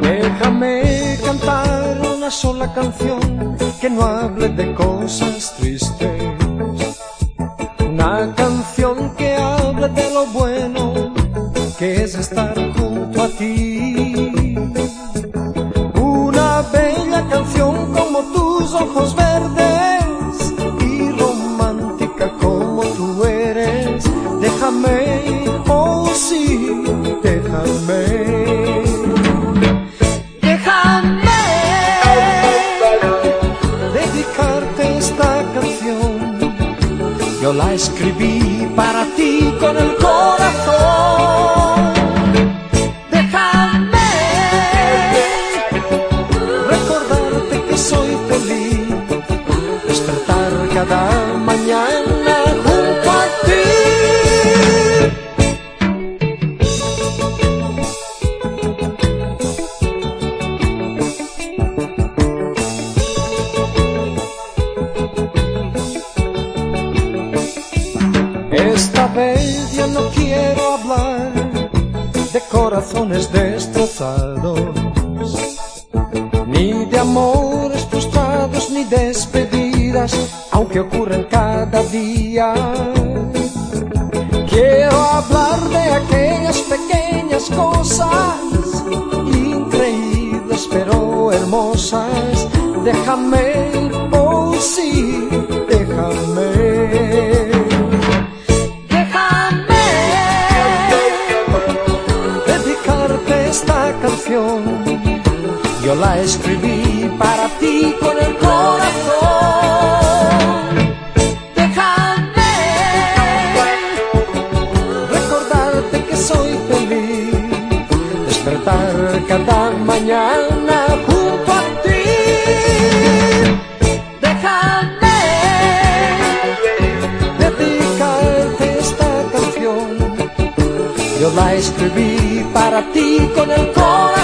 Déjame cantar una sola canción que no hable de cosas tristes. Una canción que hable de lo bueno que es estar junto a ti. Ojos verdes y romántica como tú eres. Déjame, oh sí, déjame. Déjame dedicarte esta canción. Yo la escribí para ti con el cada mañana junto a. Esta vez ya no quiero hablar de corazones destrozados, ni de amores frustrados, ni aunque ocurren cada día. Quiero hablar de aquellas pequeñas cosas, increíbles pero hermosas. Déjame, oh sí, déjame. Déjame dedicarte esta canción. Yo la escribí para ti con el corazón. Despertar cada mañana junto a ti. Déjame dedicarte esta canción. Yo la escribí para ti con el corazón.